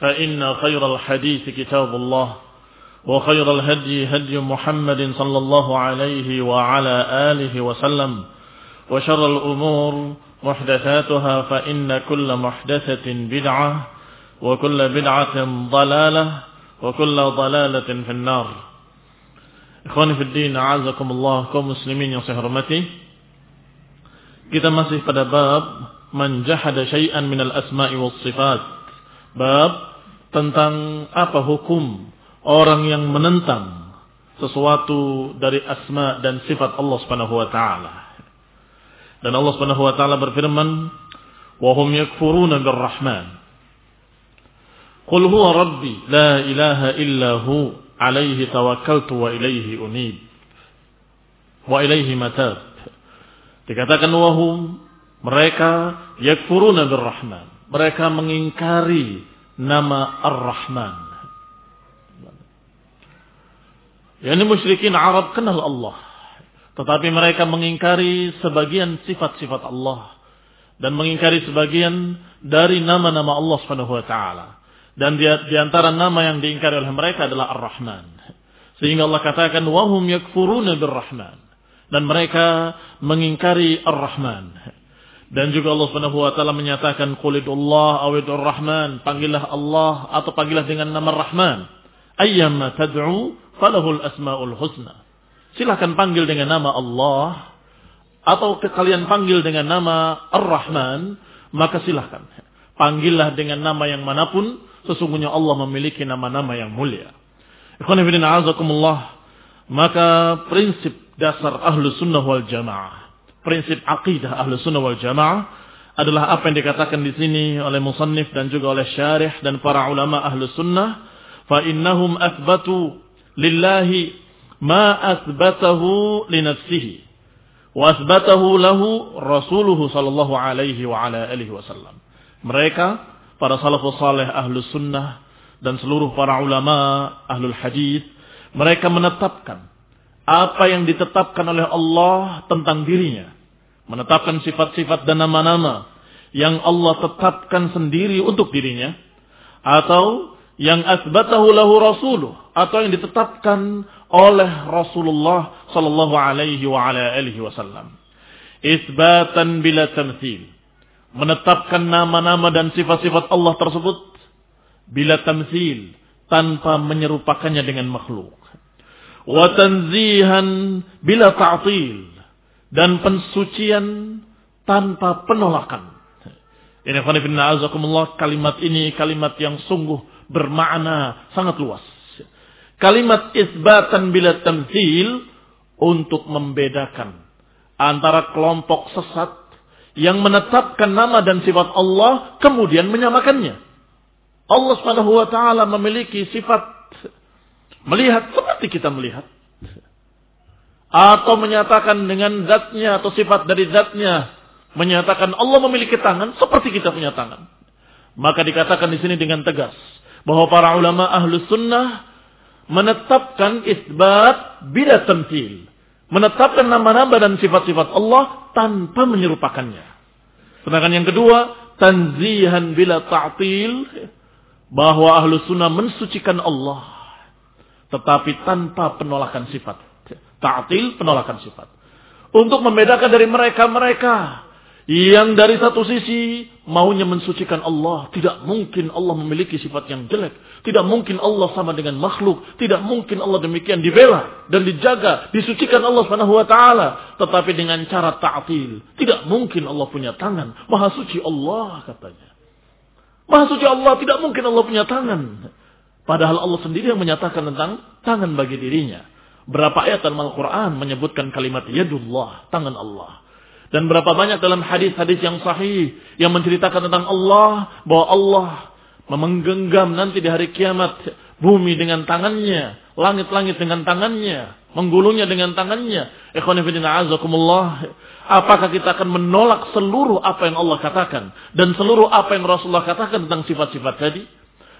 فإن خير الحديث كتاب الله وخير الهدي هدي محمد صلى الله عليه وعلى آله وسلم وشر الأمور محدثاتها فإن كل محدثة بدعة وكل بدعة ضلالة وكل ضلالة في النار. إخواني في الدين أعزكم الله saya hormati. Kita masih pada bab jahada syai'an minal asma'i was sifat bab tentang apa hukum orang yang menentang sesuatu dari asma dan sifat Allah Subhanahu wa taala. Dan Allah Subhanahu wa taala berfirman, "Wa hum yakfuruna birrahman." Qul huwa rabbi la ilaha illa hu alaihi tawakkaltu wa ilaihi unib. Wa ilaihi. Dikatakan wahum mereka yakfuruna birrahman. Mereka mengingkari nama Ar-Rahman. Yani musyrikin Arab kenal Allah. Tetapi mereka mengingkari sebagian sifat-sifat Allah. Dan mengingkari sebagian dari nama-nama Allah subhanahu wa ta'ala. Dan di, di antara nama yang diingkari oleh mereka adalah Ar-Rahman. Sehingga Allah katakan, وَهُمْ يَكْفُرُونَ بِالرَّحْمَنِ Dan mereka mengingkari Ar-Rahman. Dan juga Allah Subhanahu wa taala menyatakan qulidullah awidur rahman, panggillah Allah atau panggillah dengan nama Rahman. Ayyamma tad'u falahul asmaul husna. Silahkan panggil dengan nama Allah atau kalian panggil dengan nama Ar-Rahman, maka silahkan. Panggillah dengan nama yang mana pun, sesungguhnya Allah memiliki nama-nama yang mulia. Ikhwan maka prinsip dasar ahlu sunnah wal jamaah prinsip akidah ahlu sunnah wal jamaah adalah apa yang dikatakan di sini oleh musannif dan juga oleh syarih dan para ulama ahlu sunnah. Fa innahum athbatu lillahi ma athbatahu li nafsihi wa athbatahu lahu rasuluhu sallallahu alaihi wa ala alihi wasallam mereka para salafus saleh ahlu sunnah dan seluruh para ulama ahlul hadis mereka menetapkan apa yang ditetapkan oleh Allah tentang dirinya. Menetapkan sifat-sifat dan nama-nama yang Allah tetapkan sendiri untuk dirinya. Atau yang asbatahu lahu rasuluh. Atau yang ditetapkan oleh Rasulullah sallallahu alaihi wa ala alihi wasallam. Isbatan bila tamthil. Menetapkan nama-nama dan sifat-sifat Allah tersebut bila tamthil tanpa menyerupakannya dengan makhluk wa tanzihan bila ta'til dan pensucian tanpa penolakan. Ini kalimat ini kalimat yang sungguh bermakna sangat luas. Kalimat isbatan bila tamthil untuk membedakan antara kelompok sesat yang menetapkan nama dan sifat Allah kemudian menyamakannya. Allah Subhanahu wa taala memiliki sifat Melihat seperti kita melihat. Atau menyatakan dengan zatnya atau sifat dari zatnya. Menyatakan Allah memiliki tangan seperti kita punya tangan. Maka dikatakan di sini dengan tegas. Bahwa para ulama ahlu sunnah menetapkan isbat bila tamthil. Menetapkan nama-nama dan sifat-sifat Allah tanpa menyerupakannya. Sedangkan yang kedua, tanzihan bila ta'til bahwa ahlu sunnah mensucikan Allah tetapi tanpa penolakan sifat. Ta'til penolakan sifat. Untuk membedakan dari mereka-mereka yang dari satu sisi maunya mensucikan Allah. Tidak mungkin Allah memiliki sifat yang jelek. Tidak mungkin Allah sama dengan makhluk. Tidak mungkin Allah demikian dibela dan dijaga. Disucikan Allah subhanahu wa ta'ala. Tetapi dengan cara ta'til. Tidak mungkin Allah punya tangan. Maha suci Allah katanya. Maha suci Allah. Tidak mungkin Allah punya tangan. Padahal Allah sendiri yang menyatakan tentang tangan bagi dirinya. Berapa ayat dalam Al-Quran menyebutkan kalimat yadullah. Tangan Allah. Dan berapa banyak dalam hadis-hadis yang sahih yang menceritakan tentang Allah bahwa Allah memenggenggam nanti di hari kiamat bumi dengan tangannya, langit-langit dengan tangannya, menggulungnya dengan tangannya. Apakah kita akan menolak seluruh apa yang Allah katakan dan seluruh apa yang Rasulullah katakan tentang sifat-sifat tadi?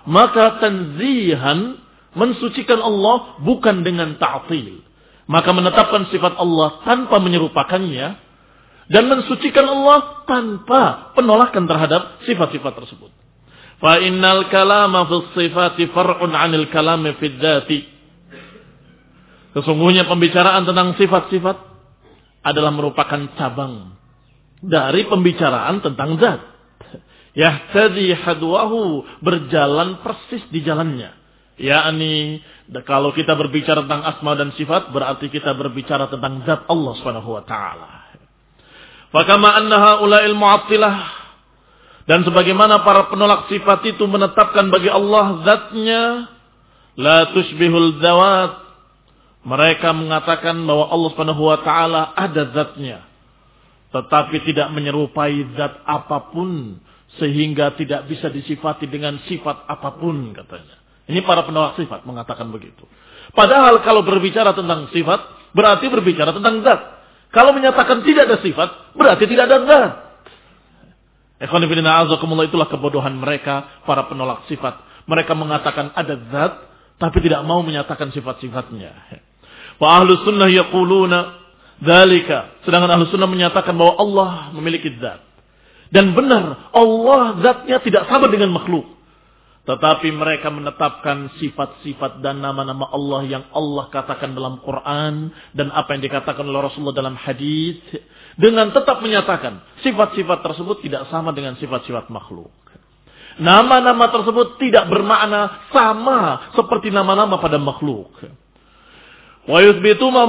Maka tanzihan mensucikan Allah bukan dengan ta'til. Maka menetapkan sifat Allah tanpa menyerupakannya dan mensucikan Allah tanpa penolakan terhadap sifat-sifat tersebut. Fa innal kalama fi sifati far'un 'anil kalami fi dzati. Sesungguhnya pembicaraan tentang sifat-sifat adalah merupakan cabang dari pembicaraan tentang zat. Yahtadi hadwahu berjalan persis di jalannya. Yakni kalau kita berbicara tentang asma dan sifat berarti kita berbicara tentang zat Allah Subhanahu wa taala. Fakama annaha ulail mu'attilah. Dan sebagaimana para penolak sifat itu menetapkan bagi Allah zatnya. La tushbihul zawat. Mereka mengatakan bahwa Allah subhanahu wa ta'ala ada zatnya. Tetapi tidak menyerupai zat apa pun. Sehingga tidak bisa disifati dengan sifat apa pun katanya. Ini para penolak sifat mengatakan begitu. Padahal kalau berbicara tentang sifat, berarti berbicara tentang zat. Kalau menyatakan tidak ada sifat, berarti tidak ada zat. itulah kebodohan mereka, para penolak sifat. Mereka mengatakan ada zat, tapi tidak mau menyatakan sifat-sifatnya. Wa ahlu sunnah yaquluna dalika. Sedangkan ahlu sunnah menyatakan bahwa Allah memiliki zat. Dan benar, Allah zatnya tidak sama dengan makhluk. Tetapi mereka menetapkan sifat-sifat dan nama-nama Allah yang Allah katakan dalam Quran dan apa yang dikatakan oleh Rasulullah dalam hadis dengan tetap menyatakan sifat-sifat tersebut tidak sama dengan sifat-sifat makhluk. Nama-nama tersebut tidak bermakna sama seperti nama-nama pada makhluk. Wa yuthbitu ma,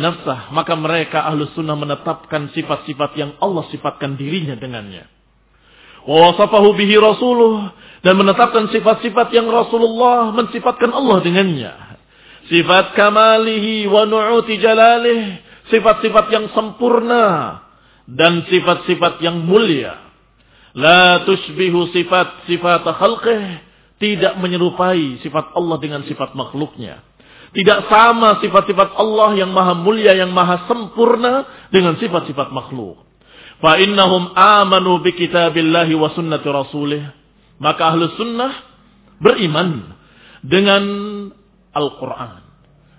nafsah. Maka mereka ahlu sunnah menetapkan sifat-sifat yang Allah sifatkan dirinya dengannya wasafahu bihi dan menetapkan sifat-sifat yang Rasulullah mensifatkan Allah dengannya. Sifat kamalihi wa nu'uti jalalih, sifat-sifat yang sempurna dan sifat-sifat yang mulia. La tushbihu sifat sifat khalqih, tidak menyerupai sifat Allah dengan sifat makhluknya. Tidak sama sifat-sifat Allah yang maha mulia, yang maha sempurna dengan sifat-sifat makhluk. Fa innahum amanu bi kitabillahi wa sunnati rasulih. Maka ahlu sunnah beriman dengan Al-Quran.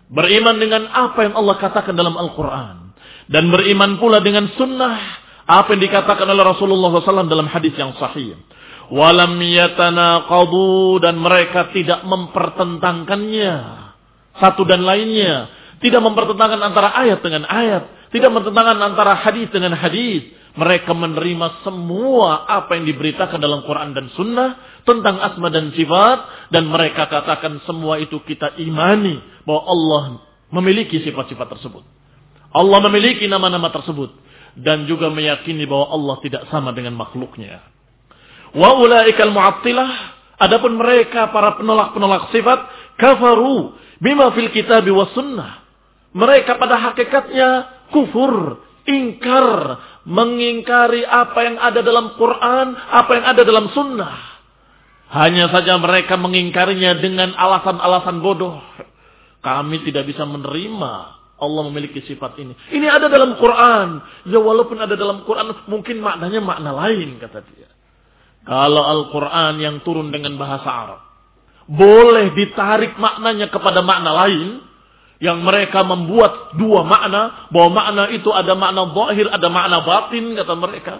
Beriman dengan apa yang Allah katakan dalam Al-Quran. Dan beriman pula dengan sunnah. Apa yang dikatakan oleh Rasulullah SAW dalam hadis yang sahih. Walam yatanaqadu dan mereka tidak mempertentangkannya. Satu dan lainnya. Tidak mempertentangkan antara ayat dengan ayat. Tidak mempertentangkan antara hadis dengan hadis. Mereka menerima semua apa yang diberitakan dalam Quran dan Sunnah tentang asma dan sifat. Dan mereka katakan semua itu kita imani bahwa Allah memiliki sifat-sifat tersebut. Allah memiliki nama-nama tersebut. Dan juga meyakini bahwa Allah tidak sama dengan makhluknya. Wa ulaikal mu'attilah. Adapun mereka para penolak-penolak sifat. Kafaru bima fil kitab wa sunnah. Mereka pada hakikatnya kufur, ingkar mengingkari apa yang ada dalam Quran, apa yang ada dalam sunnah. Hanya saja mereka mengingkarinya dengan alasan-alasan bodoh. Kami tidak bisa menerima Allah memiliki sifat ini. Ini ada dalam Quran. Ya walaupun ada dalam Quran, mungkin maknanya makna lain kata dia. Kalau Al-Quran yang turun dengan bahasa Arab. Boleh ditarik maknanya kepada makna lain yang mereka membuat dua makna bahwa makna itu ada makna zahir ada makna batin kata mereka.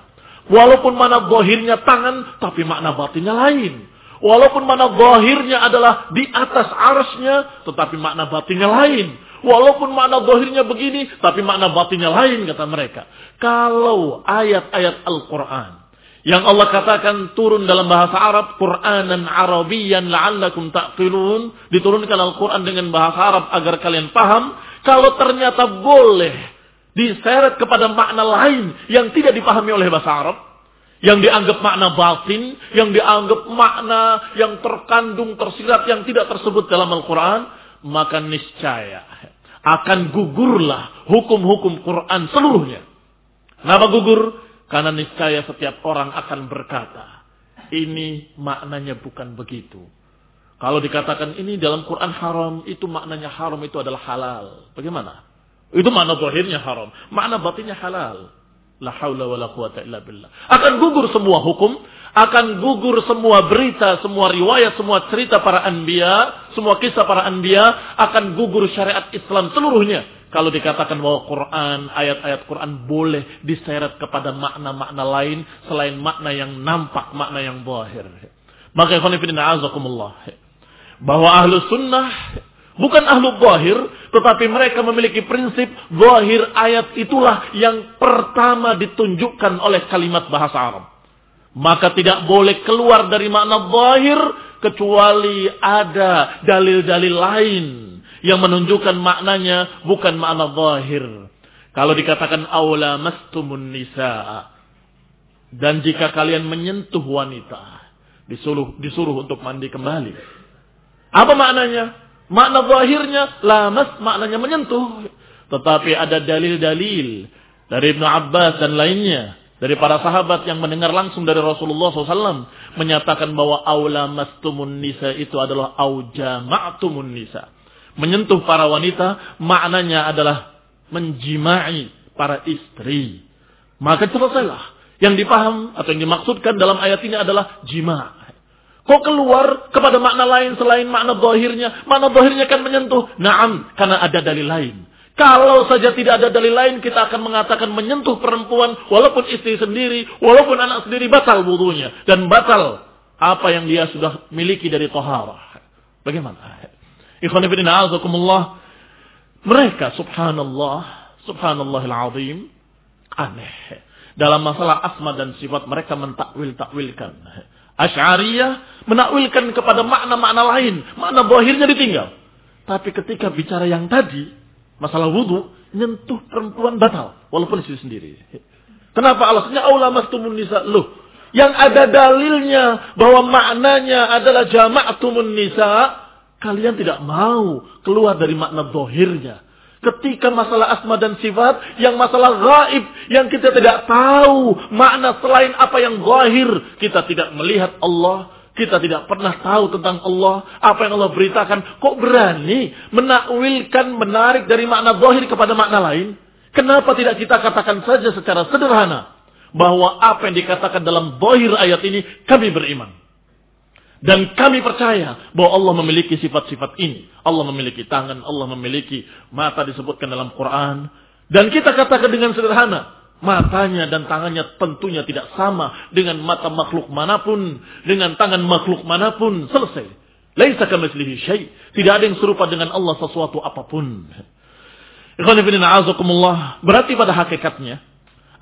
Walaupun makna zahirnya tangan tapi makna batinnya lain. Walaupun makna zahirnya adalah di atas arasnya tetapi makna batinnya lain. Walaupun makna zahirnya begini tapi makna batinnya lain kata mereka. Kalau ayat-ayat Al-Qur'an yang Allah katakan turun dalam bahasa Arab Quranan Arabian la'allakum taqilun. Diturunkan Al-Qur'an dengan bahasa Arab agar kalian paham. Kalau ternyata boleh diseret kepada makna lain yang tidak dipahami oleh bahasa Arab yang dianggap makna batin yang dianggap makna yang terkandung tersirat yang tidak tersebut dalam Al-Qur'an maka niscaya akan gugurlah hukum-hukum Quran seluruhnya. Kenapa gugur karena niscaya setiap orang akan berkata, ini maknanya bukan begitu. Kalau dikatakan ini dalam Quran haram, itu maknanya haram itu adalah halal. Bagaimana? Itu makna zahirnya haram. Makna batinnya halal. La haula wa la quwata illa billah. Akan gugur semua hukum, akan gugur semua berita, semua riwayat, semua cerita para anbiya, semua kisah para anbiya, akan gugur syariat Islam seluruhnya kalau dikatakan bahwa Quran, ayat-ayat Quran boleh diseret kepada makna-makna lain selain makna yang nampak, makna yang zahir. Maka ikhwanifidina azakumullah. Bahwa ahlu sunnah bukan ahlu zahir, tetapi mereka memiliki prinsip zahir ayat itulah yang pertama ditunjukkan oleh kalimat bahasa Arab. Maka tidak boleh keluar dari makna zahir kecuali ada dalil-dalil lain yang menunjukkan maknanya bukan makna zahir. Kalau dikatakan aula mastumun nisa dan jika kalian menyentuh wanita disuruh disuruh untuk mandi kembali. Apa maknanya? Makna zahirnya lamas maknanya menyentuh. Tetapi ada dalil-dalil dari Ibnu Abbas dan lainnya dari para sahabat yang mendengar langsung dari Rasulullah SAW menyatakan bahwa aula mastumun nisa itu adalah auja ma'tumun nisa menyentuh para wanita maknanya adalah menjimai para istri. Maka selesailah. Yang dipaham atau yang dimaksudkan dalam ayat ini adalah jima. Kok keluar kepada makna lain selain makna zahirnya? Makna zahirnya kan menyentuh. Naam, karena ada dalil lain. Kalau saja tidak ada dalil lain, kita akan mengatakan menyentuh perempuan, walaupun istri sendiri, walaupun anak sendiri, batal wudhunya. Dan batal apa yang dia sudah miliki dari toharah. Bagaimana? Ikhwanifidina azakumullah. Mereka subhanallah, subhanallahil azim, aneh. Dalam masalah asma dan sifat mereka mentakwil-takwilkan. Ash'ariyah menakwilkan kepada makna-makna lain. Makna bahirnya ditinggal. Tapi ketika bicara yang tadi, masalah wudhu, nyentuh perempuan batal. Walaupun istri sendiri. Kenapa alasannya? Allah mastumun nisa. Loh, yang ada dalilnya bahwa maknanya adalah jama'atumun nisa Kalian tidak mau keluar dari makna dohirnya. Ketika masalah asma dan sifat, yang masalah gaib, yang kita tidak tahu makna selain apa yang zahir. Kita tidak melihat Allah, kita tidak pernah tahu tentang Allah, apa yang Allah beritakan. Kok berani menakwilkan, menarik dari makna zahir kepada makna lain? Kenapa tidak kita katakan saja secara sederhana bahwa apa yang dikatakan dalam zahir ayat ini kami beriman. Dan kami percaya bahwa Allah memiliki sifat-sifat ini. Allah memiliki tangan, Allah memiliki mata disebutkan dalam Quran. Dan kita katakan dengan sederhana, matanya dan tangannya tentunya tidak sama dengan mata makhluk mana pun, dengan tangan makhluk mana pun. Selesai. Laisa kamitslihi syai. Tidak ada yang serupa dengan Allah sesuatu apa pun. Berarti pada hakikatnya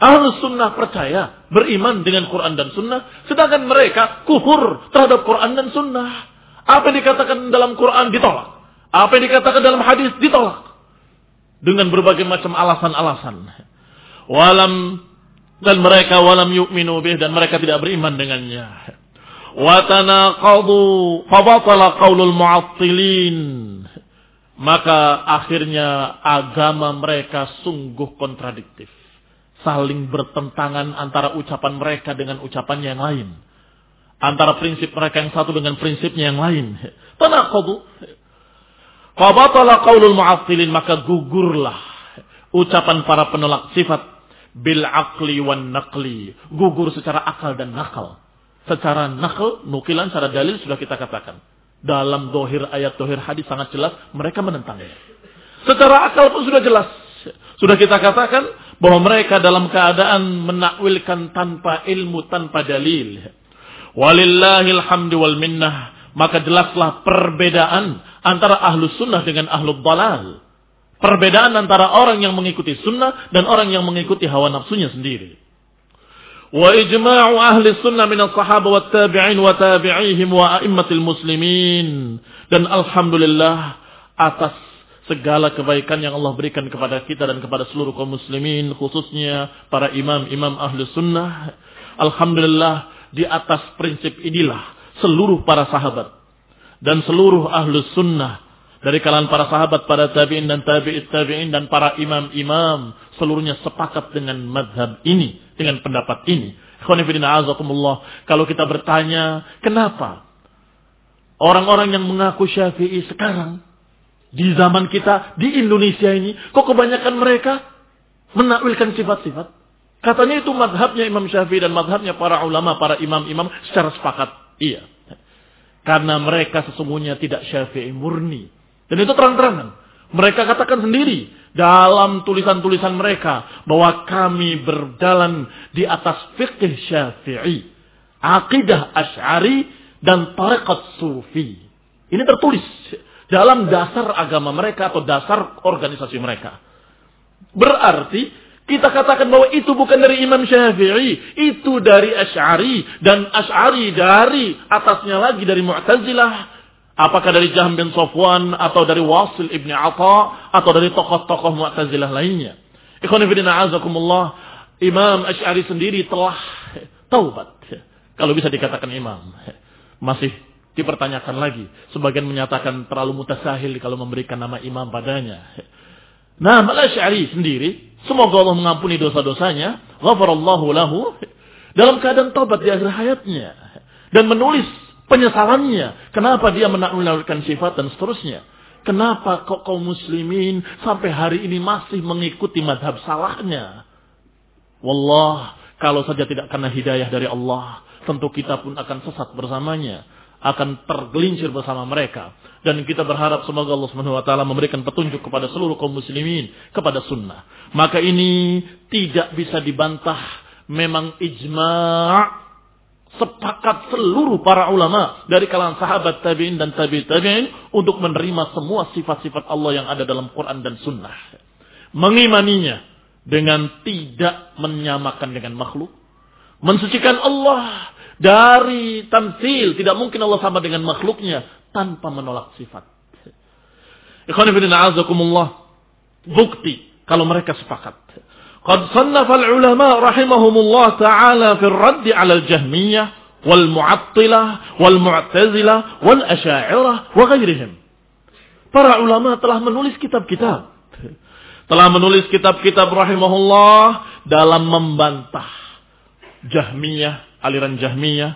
Ahlus sunnah percaya, beriman dengan Quran dan sunnah. Sedangkan mereka kufur terhadap Quran dan sunnah. Apa yang dikatakan dalam Quran ditolak. Apa yang dikatakan dalam hadis ditolak. Dengan berbagai macam alasan-alasan. Walam dan mereka walam yu'minu bih dan mereka tidak beriman dengannya. Watanaqadu fabatala qaulul mu'attilin. Maka akhirnya agama mereka sungguh kontradiktif saling bertentangan antara ucapan mereka dengan ucapannya yang lain. Antara prinsip mereka yang satu dengan prinsipnya yang lain. Tanaqadu. Fabatala qaulul mu'attilin maka gugurlah ucapan para penolak sifat bil akli wan naqli. Gugur secara akal dan nakal. Secara nakal, nukilan, secara dalil sudah kita katakan. dalam dohir ayat dohir hadis sangat jelas mereka menentangnya. Secara akal pun sudah jelas. Sudah kita katakan bahwa mereka dalam keadaan menakwilkan tanpa ilmu, tanpa dalil. Walillahil hamdu wal minnah. Maka jelaslah perbedaan antara ahlu sunnah dengan ahlu balal. Perbedaan antara orang yang mengikuti sunnah dan orang yang mengikuti hawa nafsunya sendiri. Wa ijma'u ahli sunnah min as-sahaba wa tabi'in wa tabi'ihim wa a'immatil muslimin. Dan alhamdulillah atas segala kebaikan yang Allah berikan kepada kita dan kepada seluruh kaum muslimin khususnya para imam-imam ahli sunnah. Alhamdulillah di atas prinsip inilah seluruh para sahabat dan seluruh ahli sunnah dari kalangan para sahabat, para tabi'in dan tabi'it tabi'in dan para imam-imam seluruhnya sepakat dengan madhab ini, dengan pendapat ini. Kalau kita bertanya, kenapa orang-orang yang mengaku syafi'i sekarang, di zaman kita, di Indonesia ini, kok kebanyakan mereka menakwilkan sifat-sifat? Katanya itu madhabnya Imam Syafi'i dan madhabnya para ulama, para imam-imam secara sepakat. Iya. Karena mereka sesungguhnya tidak syafi'i murni. Dan itu terang-terangan. Mereka katakan sendiri dalam tulisan-tulisan mereka bahwa kami berjalan di atas fikih syafi'i, akidah asy'ari dan tarekat sufi. Ini tertulis dalam dasar agama mereka atau dasar organisasi mereka. Berarti kita katakan bahwa itu bukan dari Imam Syafi'i, itu dari Asy'ari dan Asy'ari dari atasnya lagi dari Mu'tazilah Apakah dari Jahm bin Sofwan atau dari Wasil ibni Atta atau dari tokoh-tokoh Mu'tazilah lainnya. Ikhwanifidina azakumullah. Imam Ash'ari sendiri telah taubat. Kalau bisa dikatakan imam. Masih dipertanyakan lagi. Sebagian menyatakan terlalu mutasahil kalau memberikan nama imam padanya. Nah, Al-Ash'ari sendiri. Semoga Allah mengampuni dosa-dosanya. Ghafarallahu lahu. Dalam keadaan taubat di akhir hayatnya. Dan menulis penyesalannya. Kenapa dia menaklukkan sifat dan seterusnya. Kenapa kok kaum muslimin sampai hari ini masih mengikuti madhab salahnya. Wallah, kalau saja tidak karena hidayah dari Allah, tentu kita pun akan sesat bersamanya. Akan tergelincir bersama mereka. Dan kita berharap semoga Allah SWT memberikan petunjuk kepada seluruh kaum muslimin. Kepada sunnah. Maka ini tidak bisa dibantah. Memang ijma' sepakat seluruh para ulama dari kalangan sahabat tabi'in dan tabi'in tabi'in untuk menerima semua sifat-sifat Allah yang ada dalam Quran dan Sunnah. Mengimaninya dengan tidak menyamakan dengan makhluk. Mensucikan Allah dari tamsil. Tidak mungkin Allah sama dengan makhluknya tanpa menolak sifat. Ikhwanifidina azakumullah. Bukti kalau mereka sepakat قد صنف ulama رحمهم taala تعالى في الرد على الجهمية والمعطلة والمعتزلة والأشاعرة وغيرهم mu'tazilah wal. Para ulama telah menulis kitab-kitab. Telah menulis kitab-kitab rahimahullah dalam membantah Jahmiyah, aliran Jahmiyah,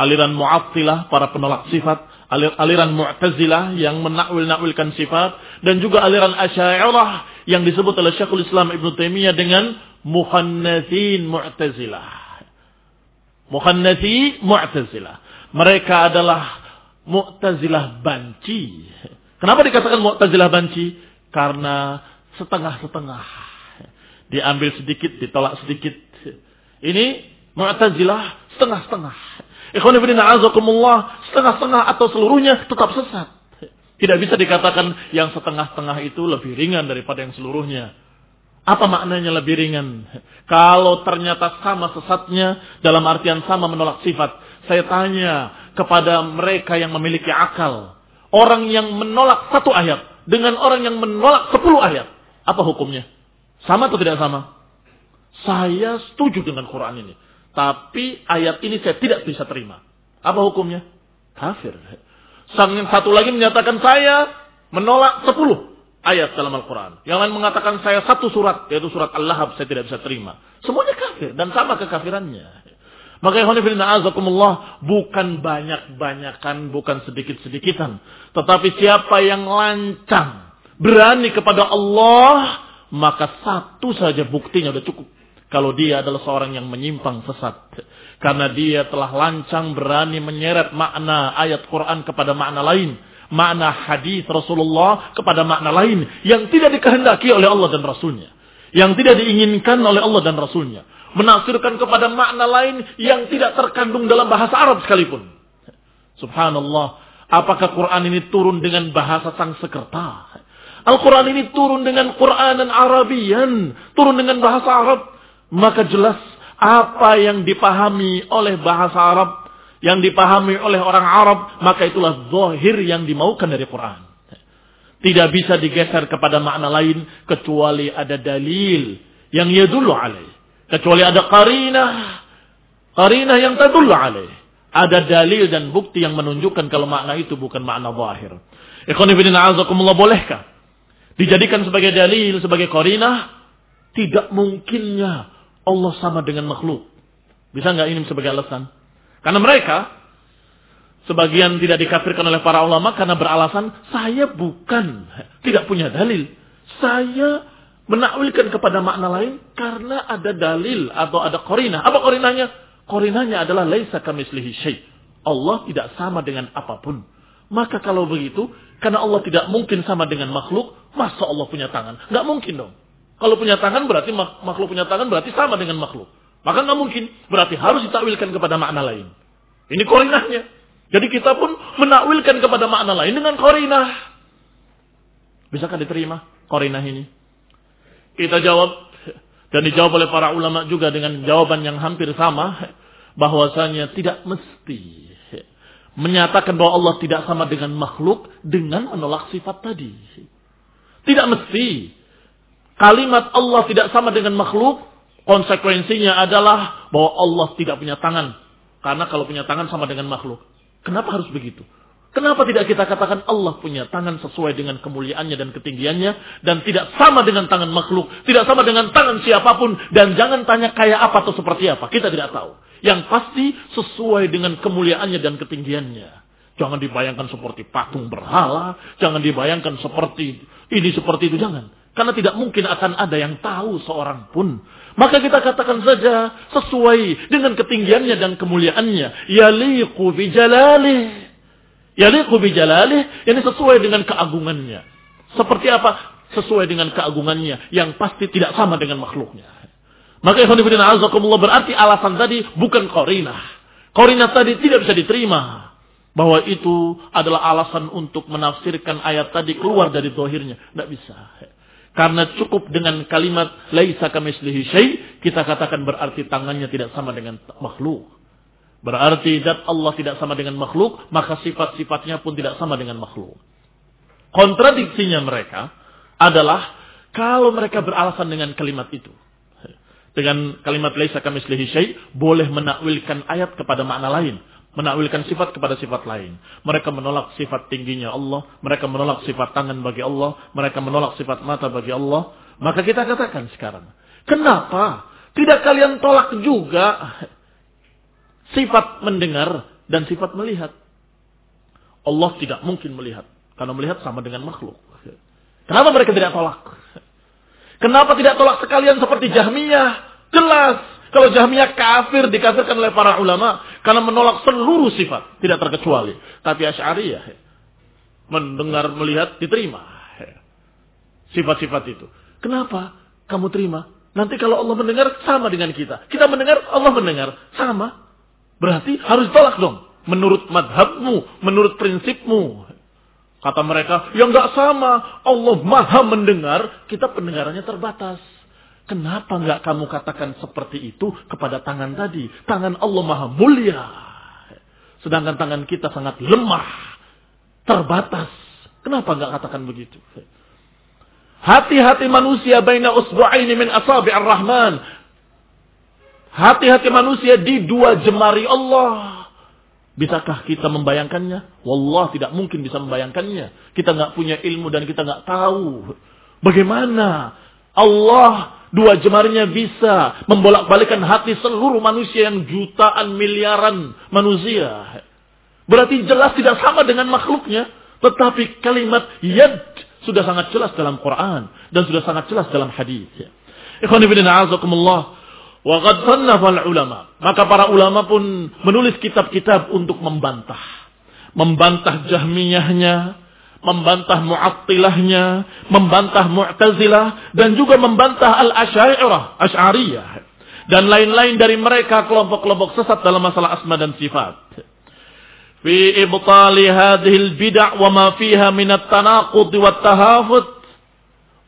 aliran Mu'attilah, para penolak sifat, aliran Mu'tazilah yang menakwil-nakwilkan sifat, dan juga aliran Asy'ariyah yang disebut oleh Syekhul Islam Ibn Taimiyah dengan muhannathin mu'tazilah. Muhannathi mu'tazilah. Mereka adalah mu'tazilah banci. Kenapa dikatakan mu'tazilah banci? Karena setengah-setengah. Diambil sedikit, ditolak sedikit. Ini mu'tazilah setengah-setengah. Setengah-setengah atau seluruhnya tetap sesat. Tidak bisa dikatakan yang setengah-setengah itu lebih ringan daripada yang seluruhnya. Apa maknanya lebih ringan? Kalau ternyata sama sesatnya dalam artian sama menolak sifat. Saya tanya kepada mereka yang memiliki akal. Orang yang menolak satu ayat dengan orang yang menolak sepuluh ayat. Apa hukumnya? Sama atau tidak sama? Saya setuju dengan Quran ini. Tapi ayat ini saya tidak bisa terima. Apa hukumnya? Kafir. Sang yang satu lagi menyatakan saya menolak sepuluh ayat dalam Al-Quran. Yang lain mengatakan saya satu surat, yaitu surat Al-Lahab, saya tidak bisa terima. Semuanya kafir dan sama kekafirannya. Maka ikhwanifidina azakumullah bukan banyak-banyakan, bukan sedikit-sedikitan. Tetapi siapa yang lancang, berani kepada Allah, maka satu saja buktinya sudah cukup. Kalau dia adalah seorang yang menyimpang sesat. Karena dia telah lancang berani menyeret makna ayat Quran kepada makna lain. Makna hadis Rasulullah kepada makna lain. Yang tidak dikehendaki oleh Allah dan Rasulnya. Yang tidak diinginkan oleh Allah dan Rasulnya. Menafsirkan kepada makna lain yang tidak terkandung dalam bahasa Arab sekalipun. Subhanallah. Apakah Quran ini turun dengan bahasa sang sekerta? Al-Quran ini turun dengan Quran dan Arabian. Turun dengan bahasa Arab maka jelas apa yang dipahami oleh bahasa Arab, yang dipahami oleh orang Arab, maka itulah zahir yang dimaukan dari Quran. Tidak bisa digeser kepada makna lain kecuali ada dalil yang yadullu alaih. Kecuali ada qarinah, qarinah yang tadullu alaih. Ada dalil dan bukti yang menunjukkan kalau makna itu bukan makna zahir. Ikhwanifidina azakumullah bolehkah? Dijadikan sebagai dalil, sebagai qarinah? Tidak mungkinnya Allah sama dengan makhluk. Bisa nggak ini sebagai alasan? Karena mereka sebagian tidak dikafirkan oleh para ulama karena beralasan saya bukan tidak punya dalil. Saya menakwilkan kepada makna lain karena ada dalil atau ada korina. Apa korinanya? Korinanya adalah laisa kamislihi syai. Allah tidak sama dengan apa pun. Maka kalau begitu, karena Allah tidak mungkin sama dengan makhluk, masa Allah punya tangan? Nggak mungkin dong. Kalau punya tangan berarti makhluk punya tangan berarti sama dengan makhluk. Maka nggak mungkin. Berarti harus ditakwilkan kepada makna lain. Ini korinahnya. Jadi kita pun menakwilkan kepada makna lain dengan korinah. Bisakah diterima korinah ini? Kita jawab dan dijawab oleh para ulama juga dengan jawaban yang hampir sama bahwasanya tidak mesti menyatakan bahwa Allah tidak sama dengan makhluk dengan menolak sifat tadi. Tidak mesti kalimat Allah tidak sama dengan makhluk, konsekuensinya adalah bahwa Allah tidak punya tangan. Karena kalau punya tangan sama dengan makhluk. Kenapa harus begitu? Kenapa tidak kita katakan Allah punya tangan sesuai dengan kemuliaannya dan ketinggiannya dan tidak sama dengan tangan makhluk, tidak sama dengan tangan siapa pun dan jangan tanya kayak apa atau seperti apa, kita tidak tahu. Yang pasti sesuai dengan kemuliaannya dan ketinggiannya. Jangan dibayangkan seperti patung berhala, jangan dibayangkan seperti ini seperti itu, jangan. Karena tidak mungkin akan ada yang tahu seorang pun. Maka kita katakan saja sesuai dengan ketinggiannya dan kemuliaannya. Yaliqu bijalalih. Yaliqu bijalalih. Ini sesuai dengan keagungannya. Seperti apa? Sesuai dengan keagungannya. Yang pasti tidak sama dengan makhluknya. Maka ikhwanifidin azakumullah berarti alasan tadi bukan korinah. Korinah tadi tidak bisa diterima bahwa itu adalah alasan untuk menafsirkan ayat tadi keluar dari dohirnya. Tidak bisa. Karena cukup dengan kalimat laisa kamislihi syai, kita katakan berarti tangannya tidak sama dengan makhluk. Berarti zat Allah tidak sama dengan makhluk, maka sifat-sifatnya pun tidak sama dengan makhluk. Kontradiksinya mereka adalah kalau mereka beralasan dengan kalimat itu. Dengan kalimat laisa kamislihi syai, boleh menakwilkan ayat kepada makna lain menakwilkan sifat kepada sifat lain. Mereka menolak sifat tingginya Allah, mereka menolak sifat tangan bagi Allah, mereka menolak sifat mata bagi Allah. Maka kita katakan sekarang, kenapa tidak kalian tolak juga sifat mendengar dan sifat melihat? Allah tidak mungkin melihat, karena melihat sama dengan makhluk. Kenapa mereka tidak tolak? Kenapa tidak tolak sekalian seperti Jahmiyah? Jelas kalau Jahmiyah kafir dikafirkan oleh para ulama karena menolak seluruh sifat, tidak terkecuali. Tapi Asy'ariyah mendengar, melihat, diterima. Sifat-sifat itu. Kenapa kamu terima? Nanti kalau Allah mendengar sama dengan kita. Kita mendengar, Allah mendengar. Sama. Berarti harus tolak dong. Menurut madhabmu, menurut prinsipmu. Kata mereka, ya nggak sama. Allah maha mendengar, kita pendengarannya terbatas. Kenapa nggak kamu katakan seperti itu kepada tangan tadi? Tangan Allah maha mulia. Sedangkan tangan kita sangat lemah. Terbatas. Kenapa nggak katakan begitu? Hati-hati manusia baina usbu'aini min asabi ar-Rahman. Hati-hati manusia di dua jemari Allah. Bisakah kita membayangkannya? Wallah tidak mungkin bisa membayangkannya. Kita nggak punya ilmu dan kita nggak tahu. Bagaimana Allah Dua jemarinya bisa membolak-balikan hati seluruh manusia yang jutaan miliaran manusia. Berarti jelas tidak sama dengan makhluknya. Tetapi kalimat yad sudah sangat jelas dalam Quran. Dan sudah sangat jelas dalam hadis. Ikhwan ibn a'azakumullah. Wa qad ulama. Maka para ulama pun menulis kitab-kitab untuk membantah. Membantah jahmiyahnya, membantah mu'attilahnya, membantah mu'tazilah, dan juga membantah al-asyairah, asyariyah. Dan lain-lain dari mereka kelompok-kelompok sesat dalam masalah asma dan sifat. Fi ibtali hadhil bid'ah wa ma fiha minat tanaqud wa tahafut.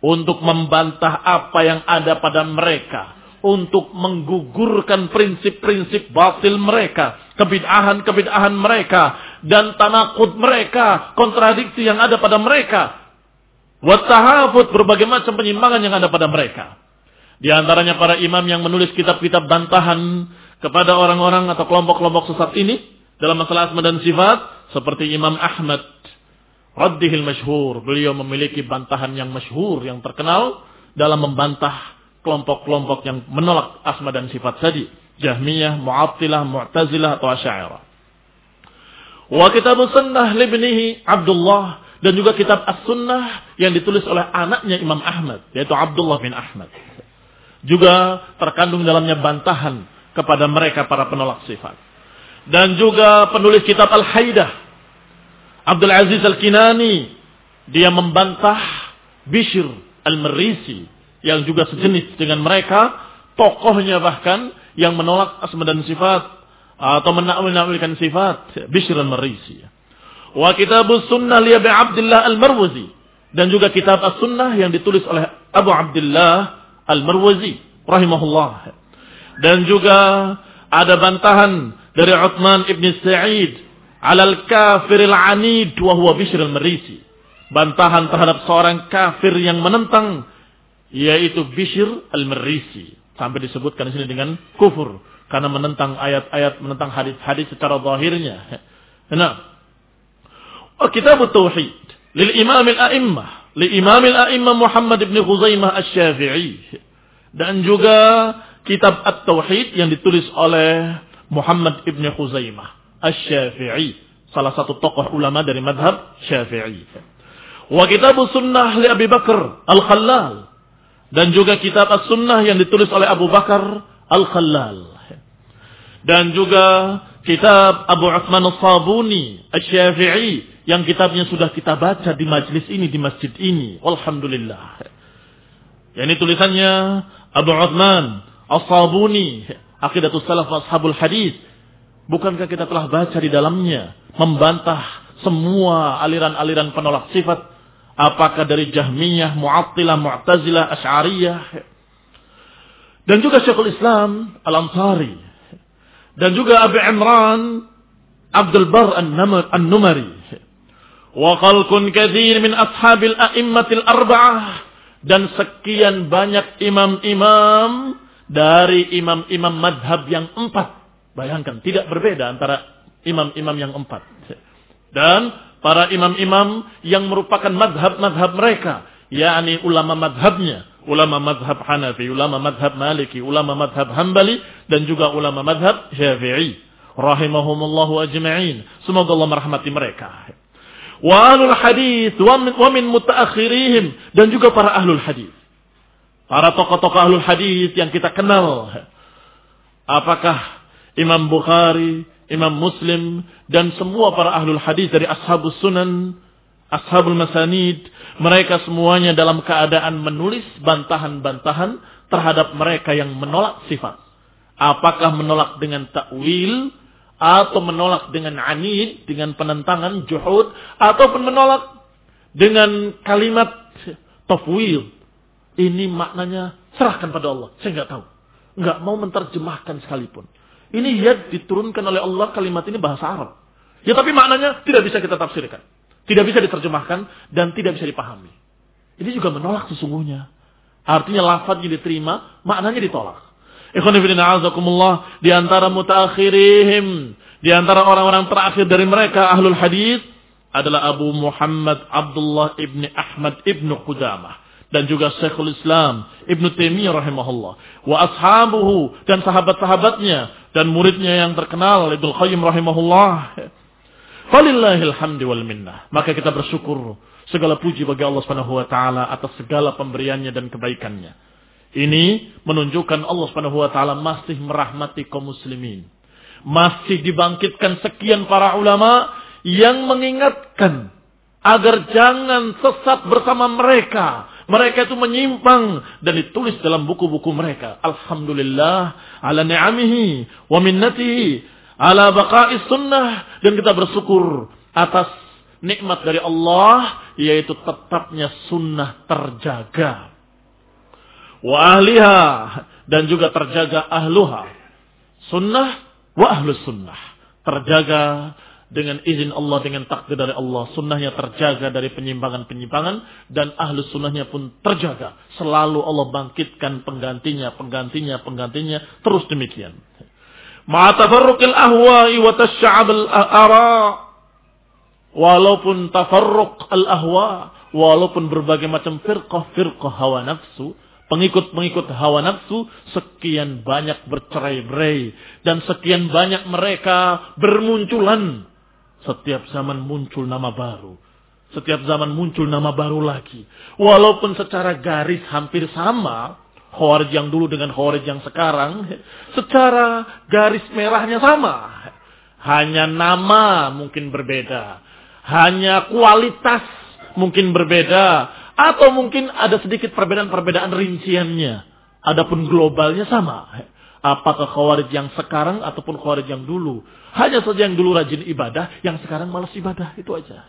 Untuk membantah apa yang ada pada mereka untuk menggugurkan prinsip-prinsip batil mereka, kebid'ahan-kebid'ahan mereka, dan tanakut mereka, kontradiksi yang ada pada mereka. Wattahafut berbagai macam penyimpangan yang ada pada mereka. Di antaranya para imam yang menulis kitab-kitab bantahan kepada orang-orang atau kelompok-kelompok sesat ini dalam masalah asma dan sifat seperti Imam Ahmad Raddihil masyhur. Beliau memiliki bantahan yang masyhur yang terkenal dalam membantah kelompok-kelompok yang menolak asma dan sifat tadi. Jahmiyah, Mu'attilah, Mu'tazilah atau Asy'ariyah. Wa kitab sunnah libnihi Abdullah dan juga kitab As-Sunnah yang ditulis oleh anaknya Imam Ahmad yaitu Abdullah bin Ahmad. Juga terkandung dalamnya bantahan kepada mereka para penolak sifat. Dan juga penulis kitab Al-Haidah Abdul Aziz Al-Kinani dia membantah Bishr Al-Marisi yang juga sejenis dengan mereka, tokohnya bahkan yang menolak asma dan sifat atau menakwilkan sifat, Bishr al-Marisi. Wa kitab sunnah li Abi Abdullah al-Marwazi dan juga kitab as-sunnah yang ditulis oleh Abu Abdullah al-Marwazi rahimahullah. Dan juga ada bantahan dari Uthman ibn Sa'id alal kafir al-anid wa huwa Bishr al-Marisi. Bantahan terhadap seorang kafir yang menentang yaitu Bishr al-Marisi sampai disebutkan di sini dengan kufur karena menentang ayat-ayat menentang hadis-hadis secara zahirnya. Nah, oh, kitab tauhid lil imam al-a'immah li imam al-a'immah Muhammad ibn Khuzaimah asy-Syafi'i dan juga kitab at-tauhid yang ditulis oleh Muhammad ibn Khuzaimah asy-Syafi'i salah satu tokoh ulama dari madhab Syafi'i. Wa kitab sunnah li Abi Bakar al-Khallal dan juga kitab As-Sunnah yang ditulis oleh Abu Bakar Al-Khallal. Dan juga kitab Abu Uthman As-Sabuni Asy-Syafi'i yang kitabnya sudah kita baca di majlis ini di masjid ini. Alhamdulillah. Yang ini tulisannya Abu Uthman As-Sabuni Aqidatus Salaf Ashabul Hadis. Bukankah kita telah baca di dalamnya membantah semua aliran-aliran penolak sifat Apakah dari Jahmiyah, Mu'attilah, Mu'tazilah, Ash'ariyah. Dan juga Syekhul Islam Al-Ansari. Dan juga Abu Imran Abdul Bar An-Numari. Wa khalqun kathir min ashabil a'immatil arba'ah. Dan sekian banyak imam-imam dari imam-imam madhab yang empat. Bayangkan, tidak berbeda antara imam-imam yang empat. Dan para imam-imam yang merupakan madhab-madhab mereka. yakni ulama madhabnya. Ulama madhab Hanafi, ulama madhab Maliki, ulama madhab Hambali, dan juga ulama madhab Syafi'i. Rahimahumullahu ajma'in. Semoga Allah merahmati mereka. Wa ahlul hadis wa min, wa min mutaakhirihim dan juga para ahlul hadis. Para tokoh-tokoh ahlul hadis yang kita kenal. Apakah Imam Bukhari, Imam Muslim dan semua para ahlul hadis dari ashabus sunan, ashabul masanid, mereka semuanya dalam keadaan menulis bantahan-bantahan terhadap mereka yang menolak sifat. Apakah menolak dengan takwil atau menolak dengan anid, dengan penentangan juhud ataupun menolak dengan kalimat tafwil. Ini maknanya serahkan pada Allah. Saya nggak tahu. Nggak mau menterjemahkan sekalipun. Ini ya diturunkan oleh Allah kalimat ini bahasa Arab. Ya tapi maknanya tidak bisa kita tafsirkan. Tidak bisa diterjemahkan dan tidak bisa dipahami. Ini juga menolak sesungguhnya. Artinya lafadznya diterima, maknanya ditolak. Di antara mutaakhirihim, di antara orang-orang terakhir dari mereka ahlul hadis adalah Abu Muhammad Abdullah ibni Ahmad ibnu Qudamah dan juga Syekhul Islam Ibnu Taimiyah rahimahullah wa ashabuhu dan sahabat-sahabatnya dan muridnya yang terkenal Ibnu Qayyim rahimahullah. Falillahil hamdi wal minnah. Maka kita bersyukur segala puji bagi Allah Subhanahu wa taala atas segala pemberiannya dan kebaikannya. Ini menunjukkan Allah Subhanahu wa taala masih merahmati kaum muslimin. Masih dibangkitkan sekian para ulama yang mengingatkan agar jangan sesat bersama mereka. Mereka itu menyimpang dan ditulis dalam buku-buku mereka. Alhamdulillah ala ni'amihi wa minnatihi ala baqa'is sunnah dan kita bersyukur atas nikmat dari Allah yaitu tetapnya sunnah terjaga. Wa ahliha dan juga terjaga ahluha. Sunnah wa ahlus sunnah. Terjaga dengan izin Allah, dengan takdir dari Allah. Sunnahnya terjaga dari penyimpangan-penyimpangan. Dan ahlu sunnahnya pun terjaga. Selalu Allah bangkitkan penggantinya, penggantinya, penggantinya. Terus demikian. Ma'atafarruqil ahwa'i wa tasya'ab al-ara. Walaupun tafarruq al-ahwa. Walaupun berbagai macam firqah-firqah hawa nafsu pengikut-pengikut hawa nafsu sekian banyak bercerai-berai dan sekian banyak mereka bermunculan setiap zaman muncul nama baru. Setiap zaman muncul nama baru lagi. Walaupun secara garis hampir sama. Khawarij yang dulu dengan Khawarij yang sekarang. Secara garis merahnya sama. Hanya nama mungkin berbeda. Hanya kualitas mungkin berbeda. Atau mungkin ada sedikit perbedaan-perbedaan rinciannya. Adapun globalnya sama. Apakah khawarij yang sekarang ataupun khawarij yang dulu. Hanya saja yang dulu rajin ibadah, yang sekarang malas ibadah. Itu aja.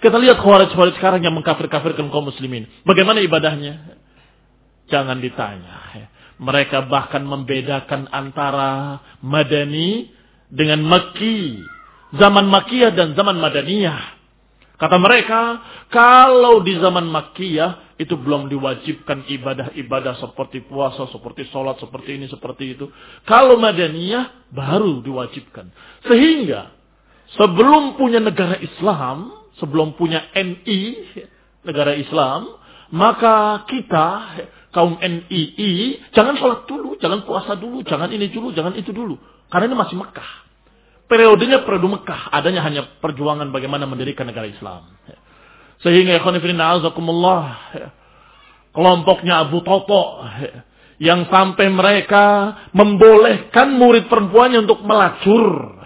Kita lihat khawarij-khawarij sekarang yang mengkafir-kafirkan kaum muslimin. Bagaimana ibadahnya? Jangan ditanya. Mereka bahkan membedakan antara madani dengan maki. Zaman makiyah dan zaman madaniyah. Kata mereka, kalau di zaman makiyah itu belum diwajibkan ibadah-ibadah seperti puasa, seperti sholat, seperti ini, seperti itu. Kalau Madaniyah baru diwajibkan. Sehingga sebelum punya negara Islam, sebelum punya NI, negara Islam, maka kita kaum NII jangan sholat dulu, jangan puasa dulu, jangan ini dulu, jangan itu dulu. Karena ini masih Mekah. Periodenya periode Mekah, adanya hanya perjuangan bagaimana mendirikan negara Islam. Sehingga ikhwanifidin azakumullah. Kelompoknya Abu Toto. Yang sampai mereka membolehkan murid perempuannya untuk melacur.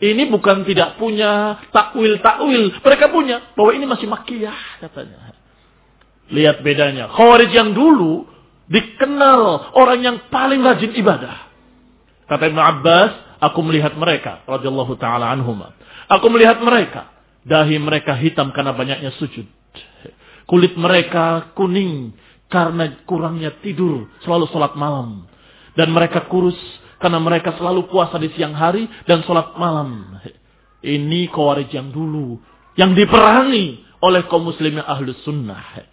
Ini bukan tidak punya takwil-takwil. Mereka punya. Bahwa ini masih makiyah katanya. Lihat bedanya. Khawarij yang dulu dikenal orang yang paling rajin ibadah. Kata Ibn Abbas, aku melihat mereka. radhiyallahu ta'ala anhumah. Aku melihat mereka Dahi mereka hitam karena banyaknya sujud. Kulit mereka kuning karena kurangnya tidur, selalu sholat malam. Dan mereka kurus karena mereka selalu puasa di siang hari dan sholat malam. Ini khawarij yang dulu. Yang diperangi oleh kaum muslimin ahlu sunnah.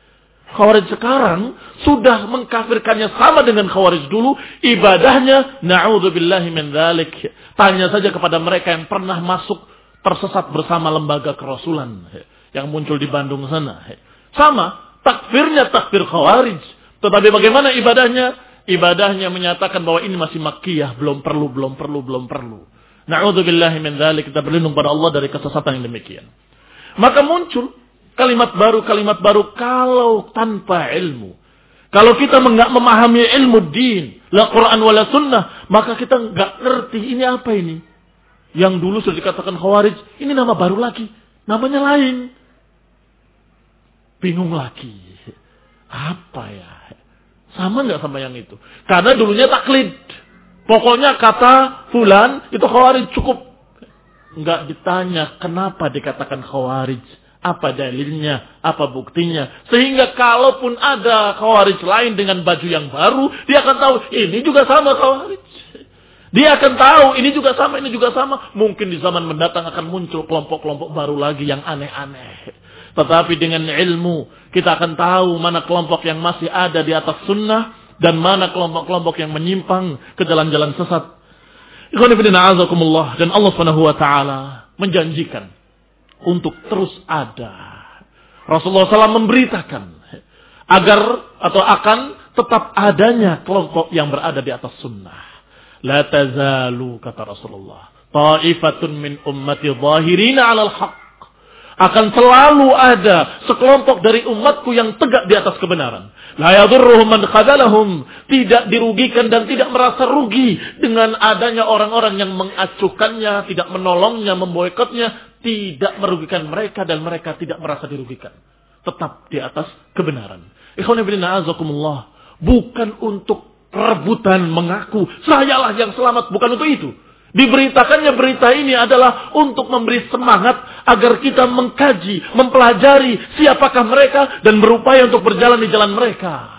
Khawarij sekarang sudah mengkafirkannya sama dengan khawarij dulu. Ibadahnya, na'udzubillahi min dhalik. Tanya saja kepada mereka yang pernah masuk tersesat bersama lembaga kerasulan yang muncul di Bandung sana. Sama, takfirnya takfir khawarij. Tetapi bagaimana ibadahnya? Ibadahnya menyatakan bahwa ini masih makiyah, belum perlu, belum perlu, belum perlu. Na'udzubillahi min dzalik, kita berlindung pada Allah dari kesesatan yang demikian. Maka muncul kalimat baru, kalimat baru kalau tanpa ilmu. Kalau kita nggak memahami ilmu din, la Quran wala sunnah, maka kita nggak ngerti ini apa ini. Yang dulu sudah dikatakan khawarij, ini nama baru lagi. Namanya lain. Bingung lagi. Apa ya? Sama nggak sama yang itu? Karena dulunya taklid. Pokoknya kata fulan itu khawarij cukup. Nggak ditanya kenapa dikatakan khawarij. Apa dalilnya? Apa buktinya? Sehingga kalaupun ada khawarij lain dengan baju yang baru, dia akan tahu ini juga sama khawarij. Dia akan tahu ini juga sama, ini juga sama. Mungkin di zaman mendatang akan muncul kelompok-kelompok baru lagi yang aneh-aneh. Tetapi dengan ilmu kita akan tahu mana kelompok yang masih ada di atas sunnah dan mana kelompok-kelompok yang menyimpang ke jalan-jalan sesat. Dan Allah taala menjanjikan untuk terus ada. Rasulullah SAW memberitakan agar atau akan tetap adanya kelompok yang berada di atas sunnah. La tazalu kata Rasulullah. Ta'ifatun min ummati zahirina 'alal haqq. Akan selalu ada sekelompok dari umatku yang tegak di atas kebenaran. La yadurruhum man khadalahum. Tidak dirugikan dan tidak merasa rugi dengan adanya orang-orang yang mengacukannya, tidak menolongnya, memboikotnya. Tidak merugikan mereka dan mereka tidak merasa dirugikan. Tetap di atas kebenaran. Azakumullah. Bukan untuk rebutan mengaku. Sayalah yang selamat. Bukan untuk itu. Diberitakannya berita ini adalah untuk memberi semangat agar kita mengkaji, mempelajari siapakah mereka dan berupaya untuk berjalan di jalan mereka.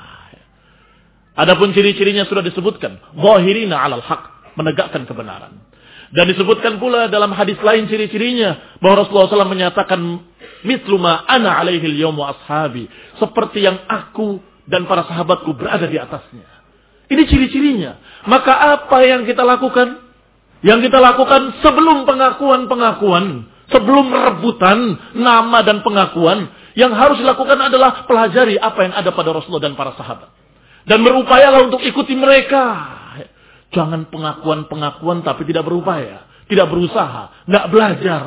Adapun ciri-cirinya sudah disebutkan. Zahirina alal haq. Menegakkan kebenaran. Dan disebutkan pula dalam hadis lain ciri-cirinya. Bahwa Rasulullah SAW menyatakan. Mitluma ana alaihi yawmu ashabi. Seperti yang aku dan para sahabatku berada di atasnya. Ini ciri-cirinya. Maka apa yang kita lakukan? Yang kita lakukan sebelum pengakuan-pengakuan, sebelum rebutan nama dan pengakuan, yang harus dilakukan adalah pelajari apa yang ada pada Rasulullah dan para sahabat. Dan berupayalah untuk ikuti mereka. Jangan pengakuan-pengakuan tapi tidak berupaya. Tidak berusaha. Nggak belajar.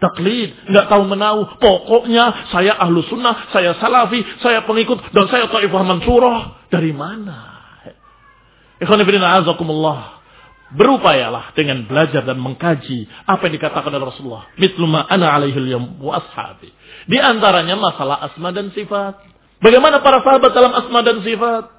Taklid. Nggak tahu menau. Pokoknya saya ahlu sunnah. Saya salafi. Saya pengikut. Dan saya ta'ifah mansurah. Dari mana? Ikhwanifidin azakumullah. Berupayalah dengan belajar dan mengkaji apa yang dikatakan oleh Rasulullah. Mitluma ana alaihi wa ashabi. Di antaranya masalah asma dan sifat. Bagaimana para sahabat dalam asma dan sifat?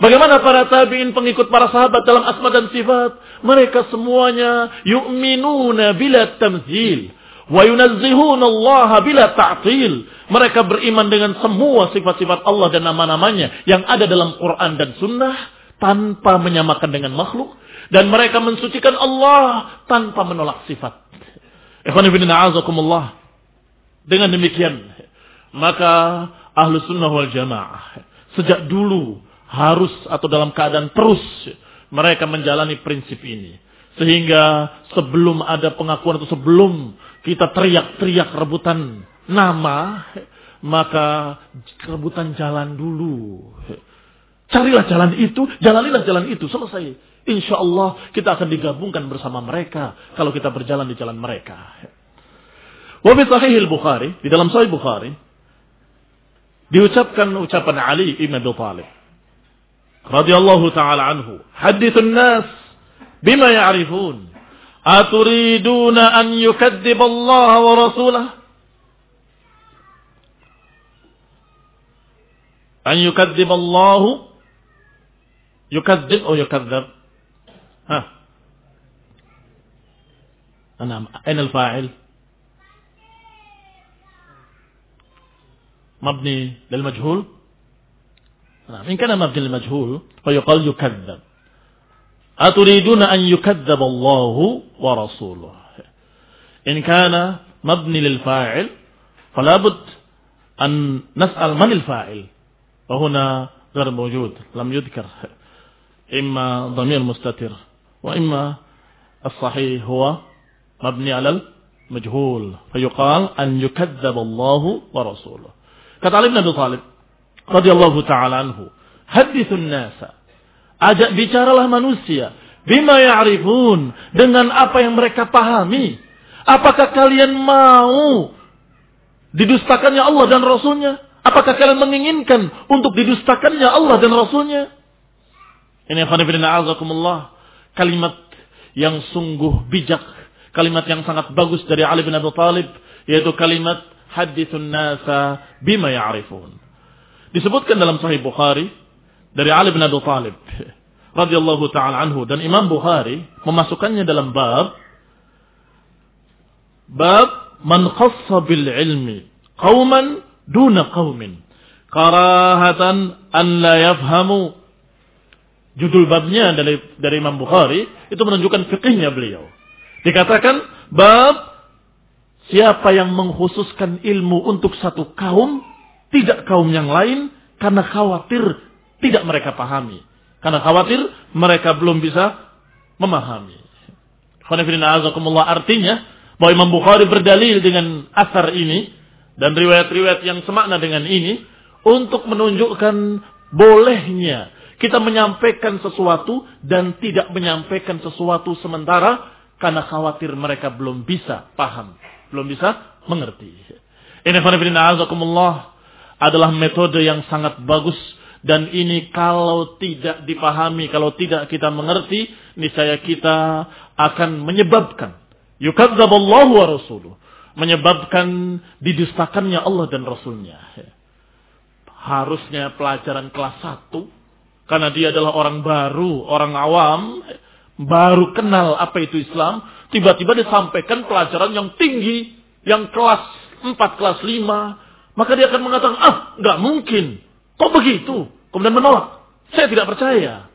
Bagaimana para tabi'in pengikut para sahabat dalam asma dan sifat? Mereka semuanya yu'minuna bila tamzil. Wa yunazzihuna Allah bila ta'til. Mereka beriman dengan semua sifat-sifat Allah dan nama-namanya yang ada dalam Quran dan Sunnah tanpa menyamakan dengan makhluk dan mereka mensucikan Allah tanpa menolak sifat. Dengan demikian, maka ahlu sunnah wal jamaah sejak dulu harus atau dalam keadaan terus mereka menjalani prinsip ini. Sehingga sebelum ada pengakuan atau sebelum kita teriak-teriak rebutan nama, maka rebutan jalan dulu. Carilah jalan itu, jalanilah jalan itu, selesai. Insya Allah kita akan digabungkan bersama mereka kalau kita berjalan di jalan mereka. Wabi sahih bukhari di dalam sahih Bukhari diucapkan ucapan Ali ibn Abi Thalib radhiyallahu taala anhu, hadithun nas bima ya'rifun. Aturiduna an yukadzib Allah wa rasulah? An yukadzib Allah yukadzib atau yukadzab? ها. نعم. أين الفاعل؟ مبني للمجهول؟ نعم. إن كان مبني للمجهول فيقال يكذب. أتريدون أن يكذب الله ورسوله؟ إن كان مبني للفاعل فلا بد أن نسأل من الفاعل؟ وهنا غير موجود لم يذكر. إما ضمير مستتر. وإما الصحيح هو مبني على المجهول فيقال أن يكذب الله ورسوله kata Ali bin Abi Thalib radhiyallahu taala anhu hadithun nasa ajak bicaralah manusia bima ya'rifun dengan apa yang mereka pahami apakah kalian mau didustakannya Allah dan Rasulnya apakah kalian menginginkan untuk didustakannya Allah dan Rasulnya ini khonifidina azakumullah kalimat yang sungguh bijak, kalimat yang sangat bagus dari Ali bin Abi Thalib, yaitu kalimat hadithun nasa bima ya'rifun. Disebutkan dalam Sahih Bukhari dari Ali bin Abi Thalib radhiyallahu taala anhu dan Imam Bukhari memasukkannya dalam bab bab man khassa bil ilmi qauman duna qaumin karahatan an la yafhamu Judul babnya dari, dari Imam Bukhari itu menunjukkan fikihnya beliau. Dikatakan bab siapa yang mengkhususkan ilmu untuk satu kaum, tidak kaum yang lain karena khawatir tidak mereka pahami. Karena khawatir mereka belum bisa memahami. Artinya bahwa Imam Bukhari berdalil dengan asar ini dan riwayat-riwayat yang semakna dengan ini untuk menunjukkan bolehnya kita menyampaikan sesuatu dan tidak menyampaikan sesuatu sementara karena khawatir mereka belum bisa paham, belum bisa mengerti. Ini adalah metode yang sangat bagus dan ini kalau tidak dipahami, kalau tidak kita mengerti, niscaya kita akan menyebabkan yukadzaballahu wa rasuluh, menyebabkan didustakannya Allah dan Rasulnya. Harusnya pelajaran kelas 1 karena dia adalah orang baru, orang awam, baru kenal apa itu Islam, tiba-tiba disampaikan pelajaran yang tinggi, yang kelas 4, kelas 5, maka dia akan mengatakan, ah, nggak mungkin. Kok begitu? Kemudian menolak. Saya tidak percaya.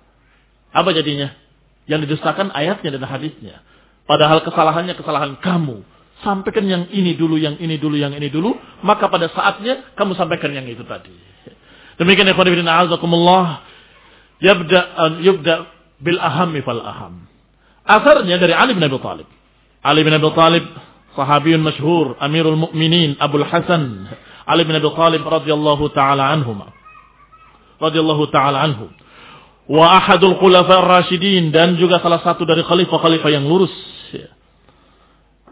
Apa jadinya? Yang didustakan ayatnya dan hadisnya. Padahal kesalahannya kesalahan kamu. Sampaikan yang ini dulu, yang ini dulu, yang ini dulu. Maka pada saatnya kamu sampaikan yang itu tadi. Demikian ya Qadibin A'azakumullah. Yabda, yubda bil ahami fal aham. Asarnya dari Ali bin Abi Talib. Ali bin Abi Talib sahabiyun masyhur, Amirul Mukminin, Abdul Hasan. Ali bin Abi Talib radhiyallahu taala anhuma radhiyallahu taala anhu wa ahadul khulafa ar-rasyidin dan juga salah satu dari khalifah-khalifah yang lurus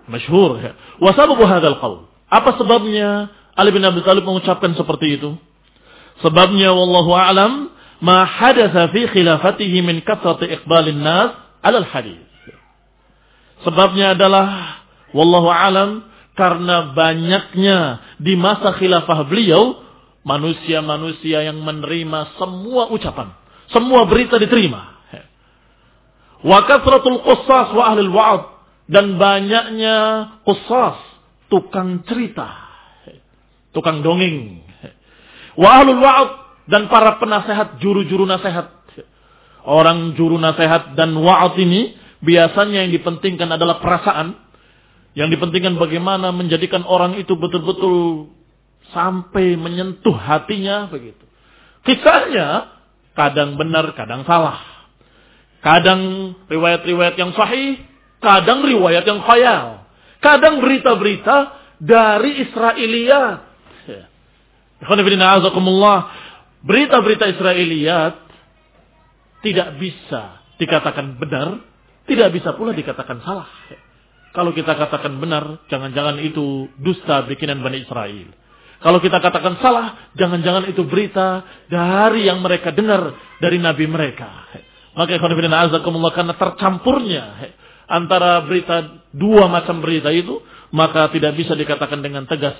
masyhur wa sababu hadzal qaul apa sebabnya Ali bin Abi Thalib mengucapkan seperti itu sebabnya wallahu a'lam ma hadatsa fi khilafatihi min kathrati iqbalin nas 'ala al-hadis sebabnya adalah wallahu a'lam karena banyaknya di masa khilafah beliau manusia-manusia yang menerima semua ucapan, semua berita diterima. Wa kasratul qussas wa ahlul wa'ad dan banyaknya qussas, tukang cerita, tukang dongeng. Wa ahlul wa'ad dan para penasehat, juru-juru nasihat. Orang juru nasihat dan wa'ad ini biasanya yang dipentingkan adalah perasaan. Yang dipentingkan bagaimana menjadikan orang itu betul-betul sampai menyentuh hatinya begitu. Kisahnya kadang benar, kadang salah. Kadang riwayat-riwayat yang sahih, kadang riwayat yang khayal. Kadang berita-berita dari Israiliyat. Berita-berita Israiliyat tidak bisa dikatakan benar, tidak bisa pula dikatakan salah. Kalau kita katakan benar, jangan-jangan itu dusta bikinan Bani Israel. Kalau kita katakan salah, jangan-jangan itu berita dari yang mereka dengar dari nabi mereka. Maka ikhwan azakumullah karena tercampurnya antara berita dua macam berita itu, maka tidak bisa dikatakan dengan tegas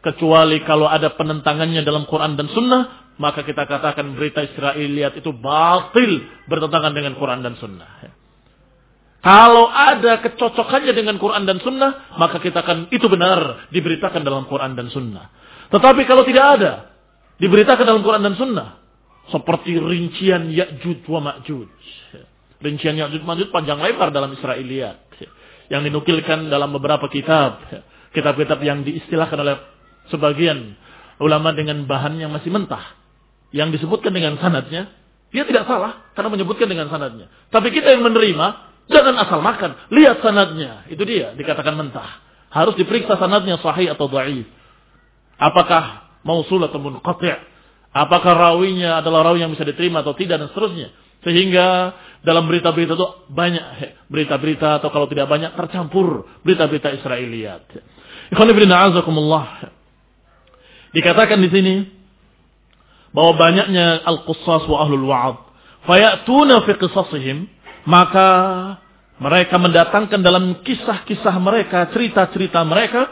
kecuali kalau ada penentangannya dalam Quran dan Sunnah, maka kita katakan berita Israeliat itu batil bertentangan dengan Quran dan Sunnah. Kalau ada kecocokannya dengan Quran dan Sunnah, maka kita akan itu benar diberitakan dalam Quran dan Sunnah. Tetapi kalau tidak ada, diberitakan dalam Quran dan Sunnah. Seperti rincian Ya'jud wa Ma'jud. Rincian Ya'jud Ma'jud panjang lebar dalam Israiliyat. Yang dinukilkan dalam beberapa kitab. Kitab-kitab yang diistilahkan oleh sebagian ulama dengan bahan yang masih mentah. Yang disebutkan dengan sanadnya. Dia tidak salah karena menyebutkan dengan sanadnya. Tapi kita yang menerima, jangan asal makan. Lihat sanadnya. Itu dia, dikatakan mentah. Harus diperiksa sanadnya sahih atau dhaif. Apakah mausul atau munqati'? Apakah rawinya adalah rawi yang bisa diterima atau tidak dan seterusnya. Sehingga dalam berita-berita itu banyak berita-berita atau kalau tidak banyak tercampur berita-berita Israiliyat. Ikhwan. Dikatakan di sini bahwa banyaknya al-qussas wa ahlul wa'ad. Fayatuna fi qisasihim. Maka mereka mendatangkan dalam kisah-kisah mereka, cerita-cerita mereka,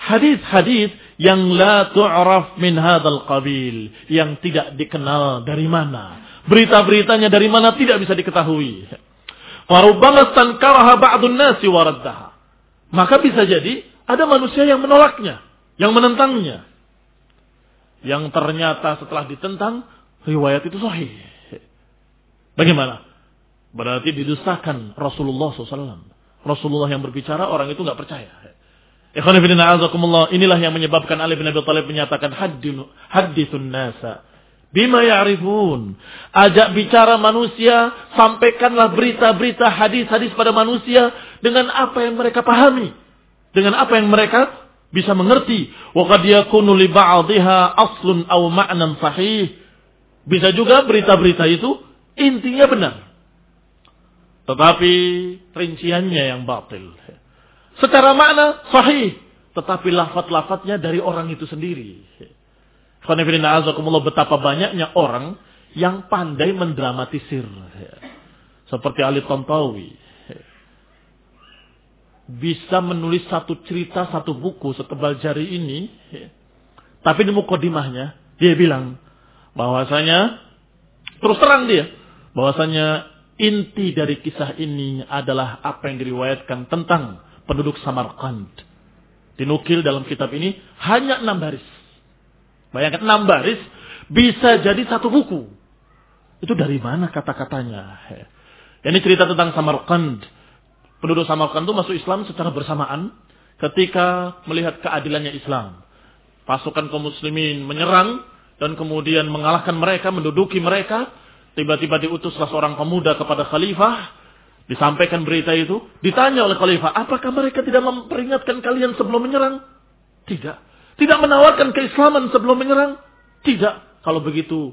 hadis-hadis yang la tu'raf min hadzal qabil, yang tidak dikenal dari mana. Berita-beritanya dari mana tidak bisa diketahui. Warubbama stankaraha ba'dun nasi waraddaha. Maka bisa jadi ada manusia yang menolaknya, yang menentangnya. Yang ternyata setelah ditentang, riwayat itu sahih. Bagaimana? Berarti didustakan Rasulullah SAW. Rasulullah yang berbicara, orang itu nggak percaya. Inilah yang menyebabkan Ali bin Abi Thalib menyatakan hadithun nasa bima ya'rifun. Ajak bicara manusia, sampaikanlah berita-berita hadis-hadis pada manusia dengan apa yang mereka pahami, dengan apa yang mereka bisa mengerti. Wa qad yakunu li ba'dihha aslun aw ma'nan sahih. Bisa juga berita-berita itu intinya benar. Tetapi rinciannya yang batil. Secara makna sahih. tetapi lafat-lafatnya dari orang itu sendiri. betapa banyaknya orang yang pandai mendramatisir. Seperti Ali Tontowi. Bisa menulis satu cerita, satu buku setebal jari ini. Tapi di mukodimahnya, dia bilang bahwasanya, terus terang dia, bahwasanya inti dari kisah ini adalah apa yang diriwayatkan tentang penduduk Samarkand dinukil dalam kitab ini hanya enam baris. Bayangkan enam baris bisa jadi satu buku. Itu dari mana kata-katanya? Ini cerita tentang Samarkand. Penduduk Samarkand itu masuk Islam secara bersamaan ketika melihat keadilannya Islam. Pasukan kaum muslimin menyerang dan kemudian mengalahkan mereka, menduduki mereka. Tiba-tiba diutuslah seorang pemuda kepada khalifah Disampaikan berita itu, ditanya oleh khalifah, apakah mereka tidak memperingatkan kalian sebelum menyerang? Tidak. Tidak menawarkan keislaman sebelum menyerang? Tidak. Kalau begitu,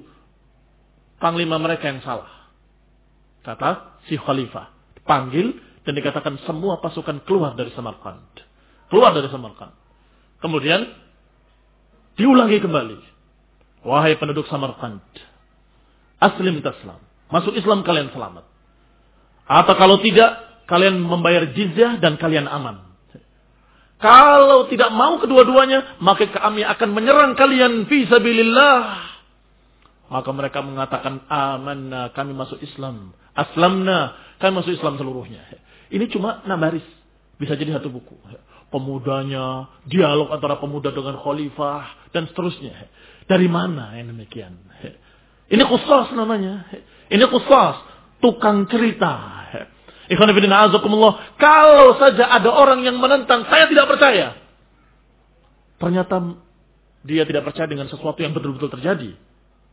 panglima mereka yang salah. Kata si khalifah. Panggil dan dikatakan semua pasukan keluar dari Samarkand. Keluar dari Samarkand. Kemudian diulangi kembali. Wahai penduduk Samarkand. Aslim taslam. Masuk Islam kalian selamat. Atau kalau tidak, kalian membayar jizyah dan kalian aman. Kalau tidak mau kedua-duanya, maka kami akan menyerang kalian fi sabilillah. Maka mereka mengatakan, amanna, kami masuk Islam. Aslamna, kami masuk Islam seluruhnya. Ini cuma nabaris. Bisa jadi satu buku. Pemudanya, dialog antara pemuda dengan khalifah, dan seterusnya. Dari mana yang demikian? Ini khusus namanya. Ini khusus tukang cerita. Kalau saja ada orang yang menentang, saya tidak percaya. Ternyata dia tidak percaya dengan sesuatu yang betul-betul terjadi.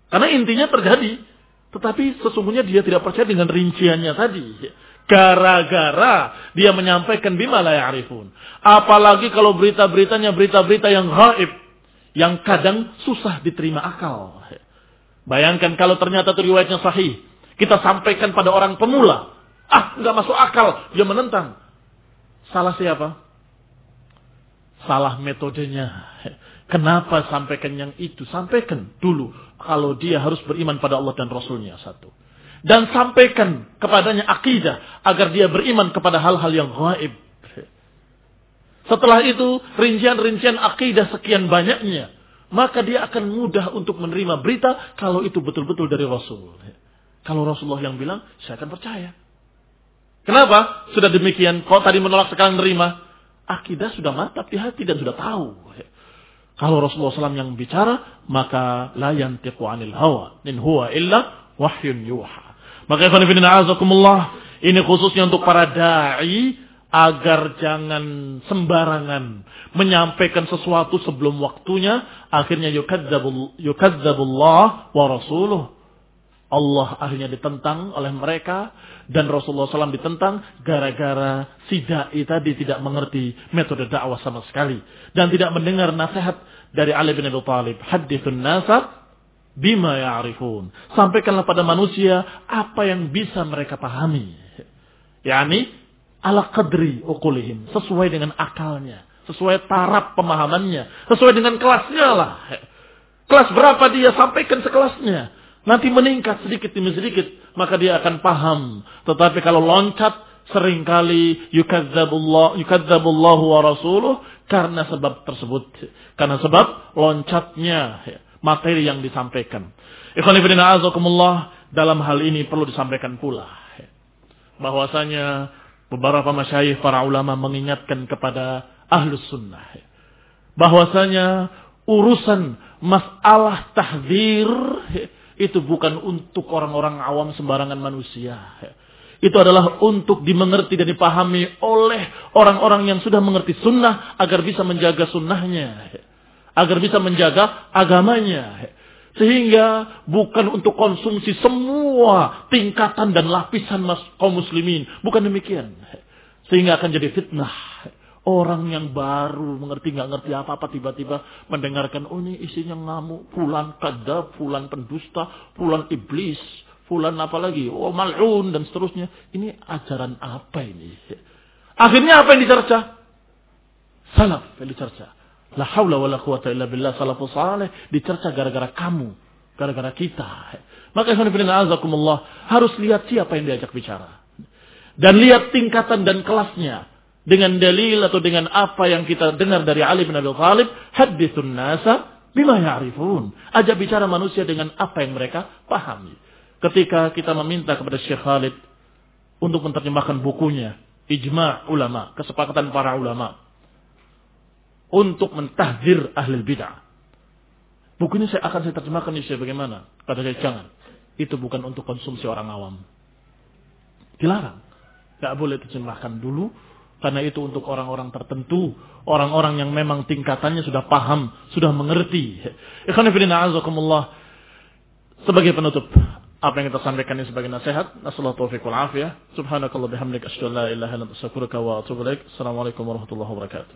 Karena intinya terjadi. Tetapi sesungguhnya dia tidak percaya dengan rinciannya tadi. Gara-gara dia menyampaikan bima la ya'rifun. Apalagi kalau berita-beritanya berita-berita yang gaib. Yang kadang susah diterima akal. Bayangkan kalau ternyata itu riwayatnya sahih. Kita sampaikan pada orang pemula. Ah, nggak masuk akal. Dia menentang. Salah siapa? Salah metodenya. Kenapa sampaikan yang itu? Sampaikan dulu. Kalau dia harus beriman pada Allah dan Rasulnya. Satu. Dan sampaikan kepadanya akidah. Agar dia beriman kepada hal-hal yang gaib. Setelah itu, rincian-rincian akidah sekian banyaknya. Maka dia akan mudah untuk menerima berita kalau itu betul-betul dari Rasul. Kalau Rasulullah yang bilang, saya akan percaya. Kenapa? Sudah demikian, kau tadi menolak sekarang menerima. Akidah sudah mantap di hati dan sudah tahu. Kalau Rasulullah SAW yang bicara, maka la yantiqu anil hawa. In huwa illa wahyun yuha. Maka ini khususnya untuk para da'i agar jangan sembarangan menyampaikan sesuatu sebelum waktunya akhirnya yukadzabullah wa rasuluh Allah akhirnya ditentang oleh mereka dan Rasulullah SAW ditentang gara-gara si dai tadi tidak mengerti metode dakwah sama sekali dan tidak mendengar nasihat dari Ali bin Abi Thalib. Hadithun nasa bima ya'rifun. Sampaikanlah pada manusia apa yang bisa mereka pahami. Yani ala qadri ukulihim. Sesuai dengan akalnya. Sesuai taraf pemahamannya. Sesuai dengan kelasnya lah. Kelas berapa dia sampaikan sekelasnya. Nanti meningkat sedikit demi sedikit. Maka dia akan paham. Tetapi kalau loncat sering kali yukadzabullah, yukadzabullahu wa rasuluh. Karena sebab tersebut. Karena sebab loncatnya materi yang disampaikan. Ikhwanifidina azakumullah. Dalam hal ini perlu disampaikan pula. Bahwasanya beberapa masyayikh para ulama mengingatkan kepada ahlus sunnah. Bahwasanya urusan masalah tahdir itu bukan untuk orang-orang awam sembarangan manusia. Itu adalah untuk dimengerti dan dipahami oleh orang-orang yang sudah mengerti sunnah agar bisa menjaga sunnahnya. Agar bisa menjaga agamanya. Sehingga bukan untuk konsumsi semua tingkatan dan lapisan kaum muslimin. Bukan demikian. Sehingga akan jadi fitnah. Orang yang baru mengerti nggak ngerti apa-apa tiba-tiba mendengarkan oh ini isinya ngamuk, fulan kadab, fulan pendusta, fulan iblis, fulan apa lagi, oh malun dan seterusnya. Ini ajaran apa ini? Akhirnya apa yang dicerca? Salaf yang dicerca. La haula wa la quwata illa billah salafus salih dicerca gara-gara kamu, gara-gara kita. Maka ikhwan fillah azakumullah harus lihat siapa yang diajak bicara. Dan lihat tingkatan dan kelasnya dengan dalil atau dengan apa yang kita dengar dari Ali bin Abi Thalib, hadithun nasa bima ya'rifun. Ajak bicara manusia dengan apa yang mereka pahami. Ketika kita meminta kepada Syekh Khalid untuk menerjemahkan bukunya, Ijma' ulama, kesepakatan para ulama untuk mentahdir ahli bid'ah. Buku ini saya akan saya terjemahkan ini saya bagaimana? Kata saya jangan. Itu bukan untuk konsumsi orang awam. Dilarang. Tidak boleh terjemahkan dulu. Karena itu untuk orang-orang tertentu. Orang-orang yang memang tingkatannya sudah paham. Sudah mengerti. Ikhwanifidina azakumullah. Sebagai penutup. Apa yang kita sampaikan ini sebagai nasihat. Nasallahu taufiq. Subhanakallah bihamdik. Assalamualaikum warahmatullahi wabarakatuh.